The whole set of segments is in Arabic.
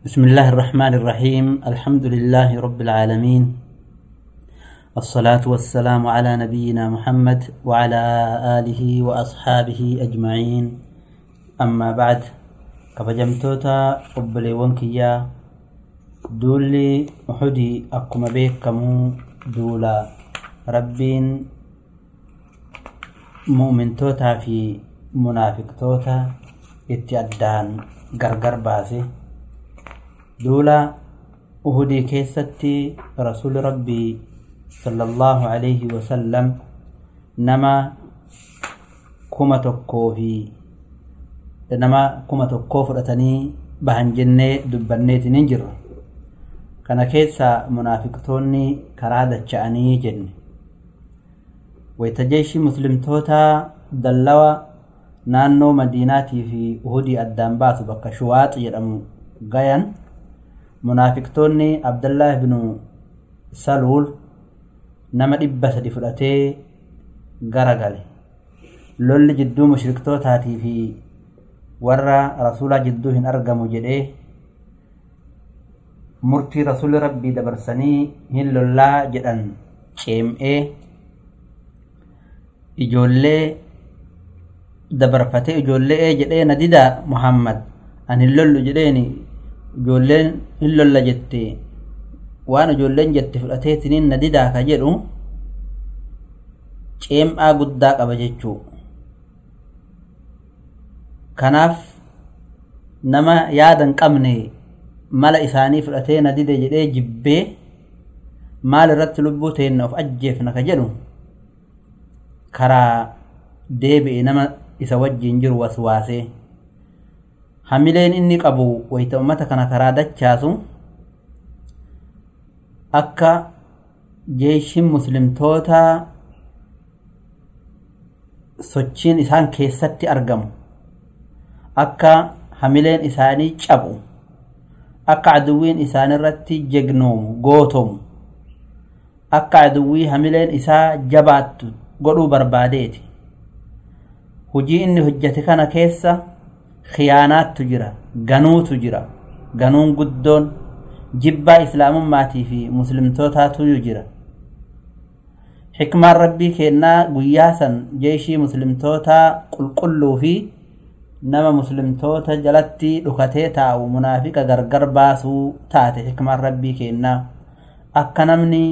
بسم الله الرحمن الرحيم الحمد لله رب العالمين الصلاة والسلام على نبينا محمد وعلى آله وأصحابه أجمعين أما بعد كفجمتوتا قبلي ونكيا دولي أحدي أقم بيكمو دولا ربين مؤمنتوتا في منافقتوتا اتيادان غرغر باسي دولا أهدي كيستي رسول ربي صلى الله عليه وسلم نما كما تكو في نما كما تكو فرتني بهن جنة دبنيت ننجر كان كيسا منافقتوني كرادة شأني جن ويتجيش مسلم توتا دلوا نانو مديناتي في أهدي الدنبات بك شواط يرم غيان munaafiqtoonni abdallah ibnu saluul nama dhibba sadi fudhatee gara gale lolli jidduu mushriktootaati fi warra rasuulaa jidduu hin argamu jedhee murtii rasuulli rabbii dabarsanii hin lollaa jedhan ceem'ee ijoollee dabarfatee ijoollee jedhee na dida muhammad an hin lollu jedheeni ijoolleen hin lolla jette waan ijoolleen jette fudhateetiniin na didaa ka jedhu ceem'aa guddaa qaba jechuu. Kanaaf nama yaada hin qabne mala isaanii fudhatee na dide jedhee jibbee maal irratti lubbuu teenna of ajjeefna ka jedhu karaa deebi'e nama isa wajjiin jiru waswaasee hamileen inni qabu wayita ummata kana karaa dachaasu akka jeeshin muslimtoota sochiin isaan keessatti argamu akka hamileen isaanii cabu akka aduwwiin isaan irratti jegnoomu gootomu akka aduwwii hamileen isaa jabaattu godhuu barbaadeeti. Hujii inni hojjate kana keessa khiyaanaattu jira ganuutu jira. Ganuun guddoon jibbaa islaamummaatii fi muslimtootaatu jira. Xikmaan rabbii kennaa guyyaa san jeeshii muslimtootaa qulqulluu fi nama muslimtoota jalatti dhukatee taa'u munaafiqa gargar baasuu taate xikmaan rabbii kennaa. Akka namni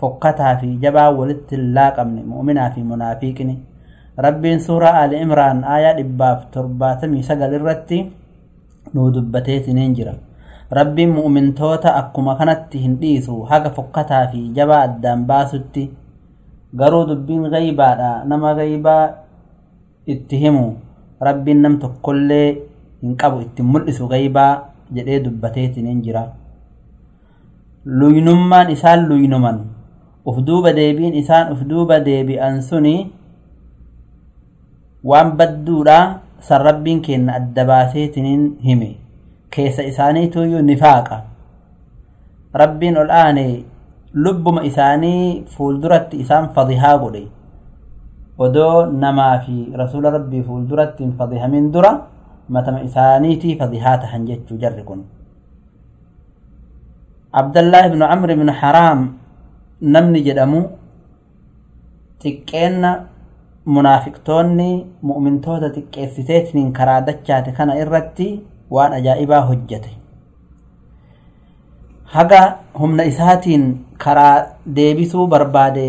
fokkataa fi jabaa walitti hin laaqamne mu'minaa fi munaafiqni rabbiin suuraa ali imraan aayaa dhibbaaf torbaatamii sagal irratti nuu dubbateetiniin jira. Rabbiin mu'mintoota akkuma kanatti hin dhiisu haga fokkataa fi jabaa addaan baasutti garuu dubbiin gaybaadha nama gaybaa itti himu. Rabbiin nam tokkollee hin qabu itti mul'isu gaybaa jedhee dubbateetiniin jira. Luynummaan isaan luynuman. Uf duuba deebiin isaan uf duuba deebi'an suni وان بدورا سربين كن الدباثيتين همي كيس إساني تويو نفاقا ربين الآن لبما إساني فولدرت إسان فضيها قولي ودو نما في رسول ربي فولدرت فضيها من درا متما إسانيتي فضيها تحنجت جركن عبد الله بن عمرو بن حرام نمني جدمو تكين munaafiqtoonni mu'mintoota xiqqeessiteetiniin karaa dachaate kana irratti waan ajaa'ibaa hojjate haga humna isaatiin karaa deebisuu barbaade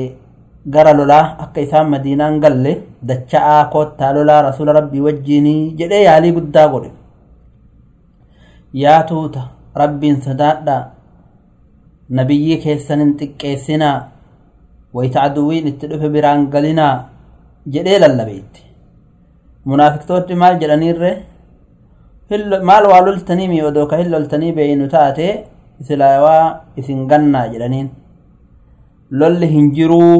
gara lolaa akka isaan madiinaan galle dacha'aa koottaa lolaa rasuula rabbii wajjiinii jedhee yaalii guddaa godhe. Yaa tuuta rabbiin sodaadhaa nabiyyii keessanin xiqqeessinaa. Wayita aduwwiin itti dhufe biraan galinaa jedhee lallabeetti munaafiqtoonni maal jedhaniirre maal waa loltanii mi odoo ka hin loltanii beeynu taate islaawaa isin gannaa jedhaniin lolli hin jiruu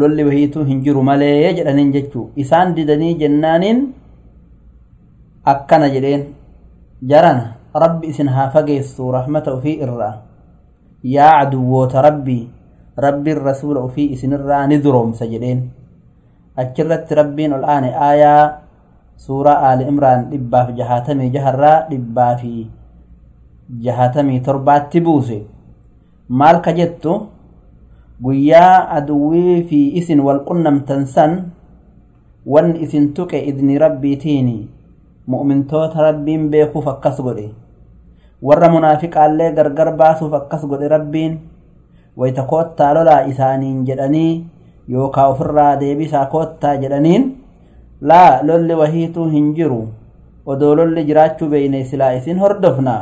lolli wahiituu hin jiru malee jedhaniin jechuu isaan didanii jennaaniin akkana jedheen jarana rabbi isin haa fageessu rahmata ufii irraa yaa caduwwoota rabbii rabbiin rasuula ufii isinirraa ni duroomsa jedheen achirratti rabbiin ol aane aayaa suuraa aali imraan dhibbaaf jahaatamii jaharraa dhibbaa fi jahatamii torbaatti buuse. Maal ka jettu? Guyyaa aduwwii fi isin wal qunnamtan san wanni isin tuqe idni rabbiitiini mu'mintoota rabbiin beekuuf akkas godhe. Warra munaafiqaallee gargar baasuuf akkas godhe rabbiin. Wayta koottaa lolaa isaaniin jedhanii yookaa ofirraa deebisaa koottaa jedhaniin laa lolli wahiituu hin jiru. Odoo lolli jiraachuu beeyne silaa isin hordofna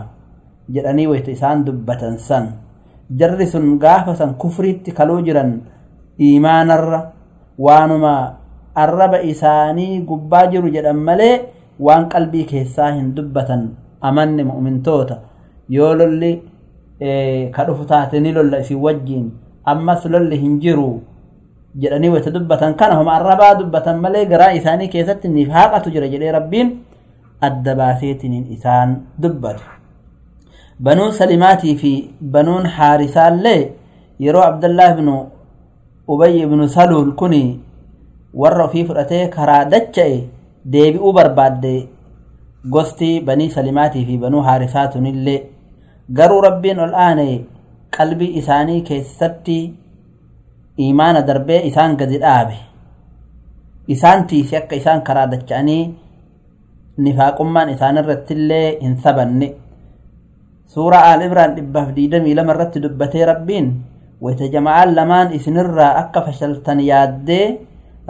jedhanii wayta isaan dubbatan san. Jarri sun gaafa san kufriitti kaluu jiran iimaanarra waanuma arraba isaanii gubbaa jiru jedhan malee waan qalbii keessaa hin dubbatan amanne mu'mintoota. Yoo lolli ka dhufu taate ni lolla isin wajjiin ammas lolli hin jiru جراني وتدبة كانهم الربا دبة ملي قراء إساني كيست النفاقة تجري جلي ربين الدباسيتين الإسان دبة بنو سلماتي في بنو حارسان لي يرو عبد الله بن أبي بن سلول كني ور في فرته كرا دچ اي ديبي أو برباد غستي بني سلماتي في بنو حارثات نل غرو ربين الان قلبي اساني كستي imaana darbee isaan gadi dhaabe isaan tiise akka isaan karaa dacha'anii nifaaqummaan isaanirrattillee hin sabanne suuraa aal ibraan dhibbaaf diidamii lama irratti dubbatee rabbiin wayta jama'aan lamaan isinirraa akka fashaltan yaaddee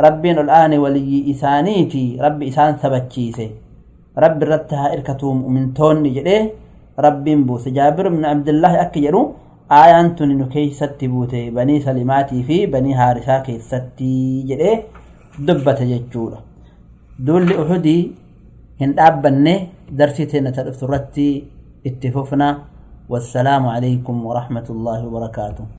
rabbiin ol aane waliyyii isaaniiti rabbi isaan sabachiise rabbi irratti haa irkatuu mu'mintoonni jedhee rabbiin buuse jaabir ibn abdillaahi akka jedhu آيان تنينو كي ستبوتي بني سلماتي في بني هارسا كي ستي دبت جتشورة دول لأحدي هند أبنى درستنا تلفت رتي اتفوفنا والسلام عليكم ورحمة الله وبركاته.